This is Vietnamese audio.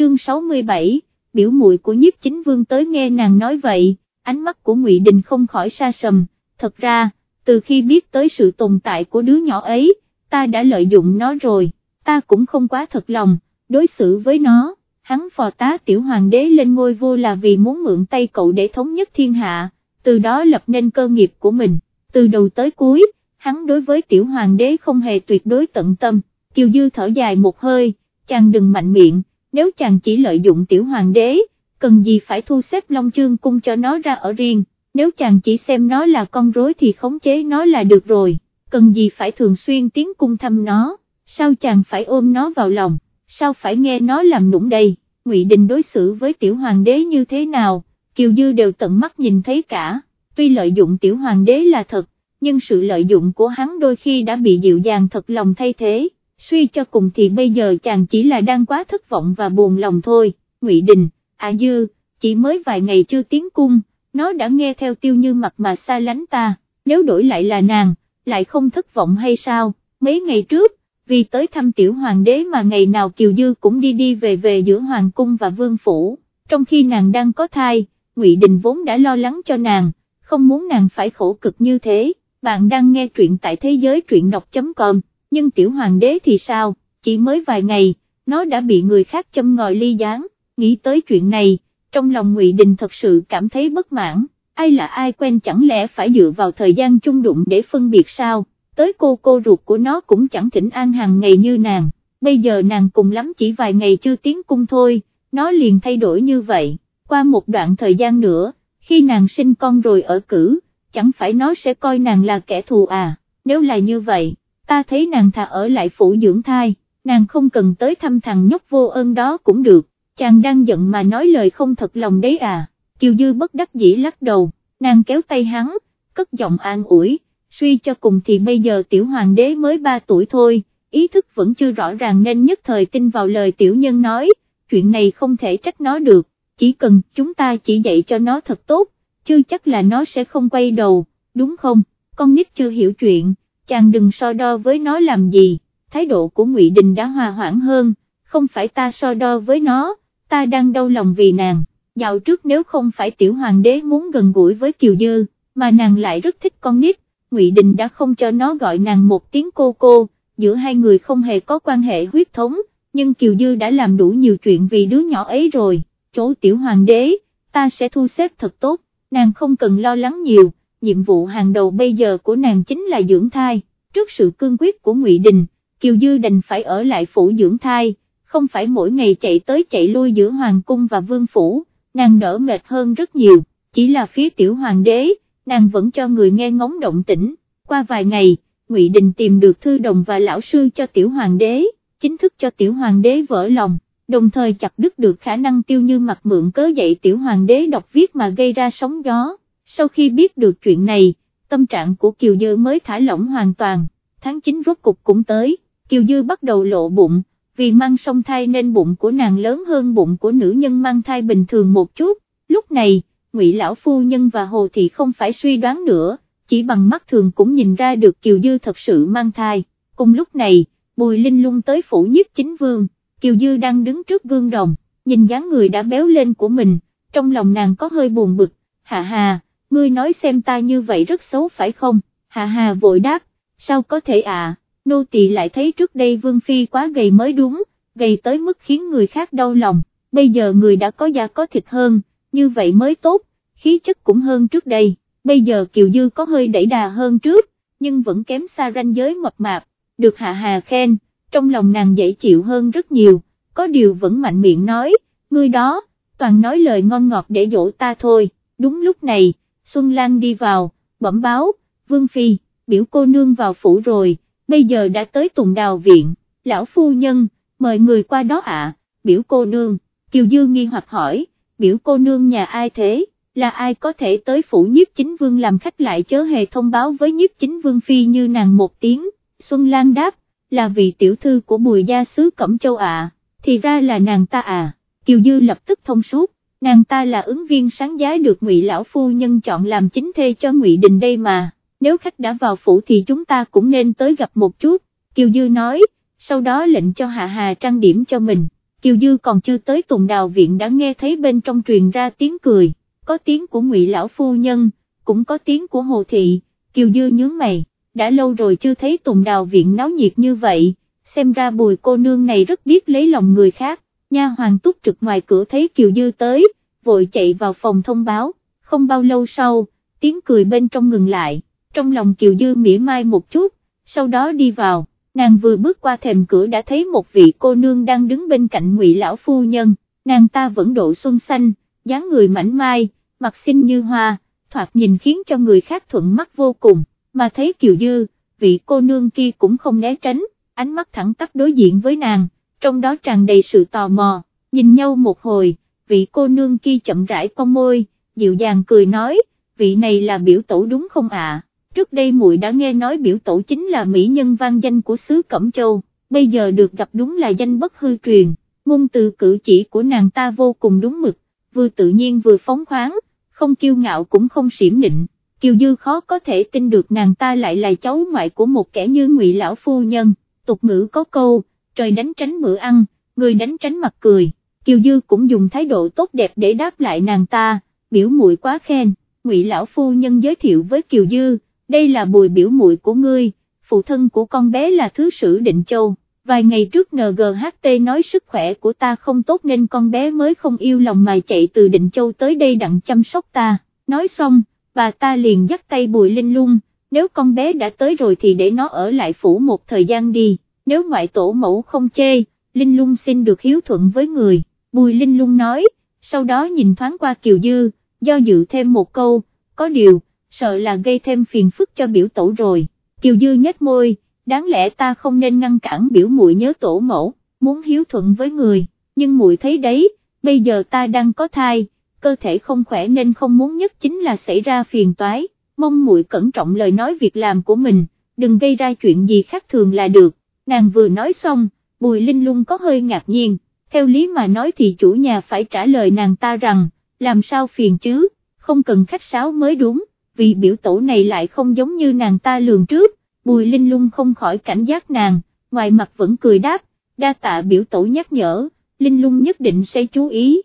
chương 67, biểu muội của nhiếp chính vương tới nghe nàng nói vậy, ánh mắt của Ngụy Đình không khỏi xa sầm, thật ra, từ khi biết tới sự tồn tại của đứa nhỏ ấy, ta đã lợi dụng nó rồi, ta cũng không quá thật lòng, đối xử với nó, hắn phò tá tiểu hoàng đế lên ngôi vua là vì muốn mượn tay cậu để thống nhất thiên hạ, từ đó lập nên cơ nghiệp của mình, từ đầu tới cuối, hắn đối với tiểu hoàng đế không hề tuyệt đối tận tâm, Kiều Dư thở dài một hơi, chàng đừng mạnh miệng, nếu chàng chỉ lợi dụng tiểu hoàng đế, cần gì phải thu xếp Long Chương cung cho nó ra ở riêng, nếu chàng chỉ xem nó là con rối thì khống chế nó là được rồi, cần gì phải thường xuyên tiến cung thăm nó, sao chàng phải ôm nó vào lòng, sao phải nghe nó làm nũng đây, Ngụy Đình đối xử với tiểu hoàng đế như thế nào, Kiều Dư đều tận mắt nhìn thấy cả, tuy lợi dụng tiểu hoàng đế là thật, nhưng sự lợi dụng của hắn đôi khi đã bị dịu dàng thật lòng thay thế suy cho cùng thì bây giờ chàng chỉ là đang quá thất vọng và buồn lòng thôi, Ngụy Đình, à dư, chỉ mới vài ngày chưa tiến cung, nó đã nghe theo tiêu như mặt mà xa lánh ta, nếu đổi lại là nàng, lại không thất vọng hay sao, mấy ngày trước, vì tới thăm tiểu hoàng đế mà ngày nào Kiều Dư cũng đi đi về về giữa hoàng cung và vương phủ, trong khi nàng đang có thai, Ngụy Đình vốn đã lo lắng cho nàng, không muốn nàng phải khổ cực như thế, bạn đang nghe truyện tại thế giới truyện đọc.com nhưng tiểu hoàng đế thì sao, chỉ mới vài ngày, nó đã bị người khác châm ngòi ly gián, nghĩ tới chuyện này, trong lòng Ngụy Đình thật sự cảm thấy bất mãn, ai là ai quen chẳng lẽ phải dựa vào thời gian chung đụng để phân biệt sao, tới cô cô ruột của nó cũng chẳng thỉnh an hàng ngày như nàng, bây giờ nàng cùng lắm chỉ vài ngày chưa tiến cung thôi, nó liền thay đổi như vậy, qua một đoạn thời gian nữa, khi nàng sinh con rồi ở cử, chẳng phải nó sẽ coi nàng là kẻ thù à, nếu là như vậy ta thấy nàng thà ở lại phủ dưỡng thai, nàng không cần tới thăm thằng nhóc vô ơn đó cũng được, chàng đang giận mà nói lời không thật lòng đấy à, Kiều Dư bất đắc dĩ lắc đầu, nàng kéo tay hắn, cất giọng an ủi, suy cho cùng thì bây giờ tiểu hoàng đế mới 3 tuổi thôi, ý thức vẫn chưa rõ ràng nên nhất thời tin vào lời tiểu nhân nói, chuyện này không thể trách nó được, chỉ cần chúng ta chỉ dạy cho nó thật tốt, chưa chắc là nó sẽ không quay đầu, đúng không, con nít chưa hiểu chuyện chàng đừng so đo với nó làm gì, thái độ của Ngụy Đình đã hòa hoãn hơn, không phải ta so đo với nó, ta đang đau lòng vì nàng, dạo trước nếu không phải tiểu hoàng đế muốn gần gũi với Kiều Dư, mà nàng lại rất thích con nít, Ngụy Đình đã không cho nó gọi nàng một tiếng cô cô, giữa hai người không hề có quan hệ huyết thống, nhưng Kiều Dư đã làm đủ nhiều chuyện vì đứa nhỏ ấy rồi, chỗ tiểu hoàng đế, ta sẽ thu xếp thật tốt, nàng không cần lo lắng nhiều nhiệm vụ hàng đầu bây giờ của nàng chính là dưỡng thai, trước sự cương quyết của Ngụy Đình, Kiều Dư đành phải ở lại phủ dưỡng thai, không phải mỗi ngày chạy tới chạy lui giữa Hoàng cung và Vương Phủ, nàng đỡ mệt hơn rất nhiều, chỉ là phía tiểu hoàng đế, nàng vẫn cho người nghe ngóng động tĩnh, qua vài ngày, Ngụy Đình tìm được thư đồng và lão sư cho tiểu hoàng đế, chính thức cho tiểu hoàng đế vỡ lòng, đồng thời chặt đứt được khả năng tiêu như mặt mượn cớ dạy tiểu hoàng đế đọc viết mà gây ra sóng gió sau khi biết được chuyện này, tâm trạng của Kiều Dư mới thả lỏng hoàn toàn, tháng 9 rốt cục cũng tới, Kiều Dư bắt đầu lộ bụng, vì mang song thai nên bụng của nàng lớn hơn bụng của nữ nhân mang thai bình thường một chút, lúc này, Ngụy Lão Phu Nhân và Hồ Thị không phải suy đoán nữa, chỉ bằng mắt thường cũng nhìn ra được Kiều Dư thật sự mang thai, cùng lúc này, Bùi Linh lung tới phủ nhiếp chính vương, Kiều Dư đang đứng trước gương đồng, nhìn dáng người đã béo lên của mình, trong lòng nàng có hơi buồn bực, hạ hà ngươi nói xem ta như vậy rất xấu phải không, hà hà vội đáp, sao có thể à, nô tỳ lại thấy trước đây Vương Phi quá gầy mới đúng, gầy tới mức khiến người khác đau lòng, bây giờ người đã có da có thịt hơn, như vậy mới tốt, khí chất cũng hơn trước đây, bây giờ Kiều Dư có hơi đẩy đà hơn trước, nhưng vẫn kém xa ranh giới mập mạp, được hạ hà khen, trong lòng nàng dễ chịu hơn rất nhiều, có điều vẫn mạnh miệng nói, ngươi đó, toàn nói lời ngon ngọt để dỗ ta thôi, đúng lúc này, Xuân Lan đi vào, bẩm báo, Vương Phi, biểu cô nương vào phủ rồi, bây giờ đã tới Tùng Đào Viện, lão phu nhân, mời người qua đó ạ, biểu cô nương, Kiều Dư nghi hoặc hỏi, biểu cô nương nhà ai thế, là ai có thể tới phủ nhiếp chính vương làm khách lại chớ hề thông báo với nhiếp chính vương Phi như nàng một tiếng, Xuân Lan đáp, là vị tiểu thư của bùi gia sứ Cẩm Châu ạ, thì ra là nàng ta à, Kiều Dư lập tức thông suốt, nàng ta là ứng viên sáng giá được ngụy lão phu nhân chọn làm chính thê cho ngụy đình đây mà, nếu khách đã vào phủ thì chúng ta cũng nên tới gặp một chút, Kiều Dư nói, sau đó lệnh cho Hạ Hà trang điểm cho mình, Kiều Dư còn chưa tới Tùng Đào Viện đã nghe thấy bên trong truyền ra tiếng cười, có tiếng của ngụy Lão Phu Nhân, cũng có tiếng của Hồ Thị, Kiều Dư nhướng mày, đã lâu rồi chưa thấy Tùng Đào Viện náo nhiệt như vậy, xem ra bùi cô nương này rất biết lấy lòng người khác, nha hoàng túc trực ngoài cửa thấy Kiều Dư tới, vội chạy vào phòng thông báo, không bao lâu sau, tiếng cười bên trong ngừng lại, trong lòng Kiều Dư mỉa mai một chút, sau đó đi vào, nàng vừa bước qua thềm cửa đã thấy một vị cô nương đang đứng bên cạnh ngụy lão phu nhân, nàng ta vẫn độ xuân xanh, dáng người mảnh mai, mặt xinh như hoa, thoạt nhìn khiến cho người khác thuận mắt vô cùng, mà thấy Kiều Dư, vị cô nương kia cũng không né tránh, ánh mắt thẳng tắp đối diện với nàng, trong đó tràn đầy sự tò mò, nhìn nhau một hồi, vị cô nương kia chậm rãi cong môi, dịu dàng cười nói, vị này là biểu tổ đúng không ạ? Trước đây muội đã nghe nói biểu tổ chính là mỹ nhân vang danh của xứ Cẩm Châu, bây giờ được gặp đúng là danh bất hư truyền, ngôn từ cử chỉ của nàng ta vô cùng đúng mực, vừa tự nhiên vừa phóng khoáng, không kiêu ngạo cũng không xỉm nịnh. Kiều Dư khó có thể tin được nàng ta lại là cháu ngoại của một kẻ như ngụy lão phu nhân, tục ngữ có câu, trời đánh tránh bữa ăn, người đánh tránh mặt cười, Kiều Dư cũng dùng thái độ tốt đẹp để đáp lại nàng ta, biểu muội quá khen, ngụy lão phu nhân giới thiệu với Kiều Dư, đây là bùi biểu muội của ngươi, phụ thân của con bé là thứ sử định châu. Vài ngày trước NGHT nói sức khỏe của ta không tốt nên con bé mới không yêu lòng mà chạy từ Định Châu tới đây đặng chăm sóc ta, nói xong, bà ta liền dắt tay Bùi Linh Lung, nếu con bé đã tới rồi thì để nó ở lại phủ một thời gian đi, nếu ngoại tổ mẫu không chê, Linh Lung xin được hiếu thuận với người, Bùi Linh Lung nói, sau đó nhìn thoáng qua Kiều Dư, do dự thêm một câu, có điều, sợ là gây thêm phiền phức cho biểu tổ rồi, Kiều Dư nhếch môi, đáng lẽ ta không nên ngăn cản biểu muội nhớ tổ mẫu, muốn hiếu thuận với người, nhưng muội thấy đấy, bây giờ ta đang có thai, cơ thể không khỏe nên không muốn nhất chính là xảy ra phiền toái, mong muội cẩn trọng lời nói việc làm của mình, đừng gây ra chuyện gì khác thường là được, nàng vừa nói xong, Bùi Linh Lung có hơi ngạc nhiên, theo lý mà nói thì chủ nhà phải trả lời nàng ta rằng, làm sao phiền chứ, không cần khách sáo mới đúng, vì biểu tổ này lại không giống như nàng ta lường trước, Bùi Linh Lung không khỏi cảnh giác nàng, ngoài mặt vẫn cười đáp, đa tạ biểu tổ nhắc nhở, Linh Lung nhất định sẽ chú ý.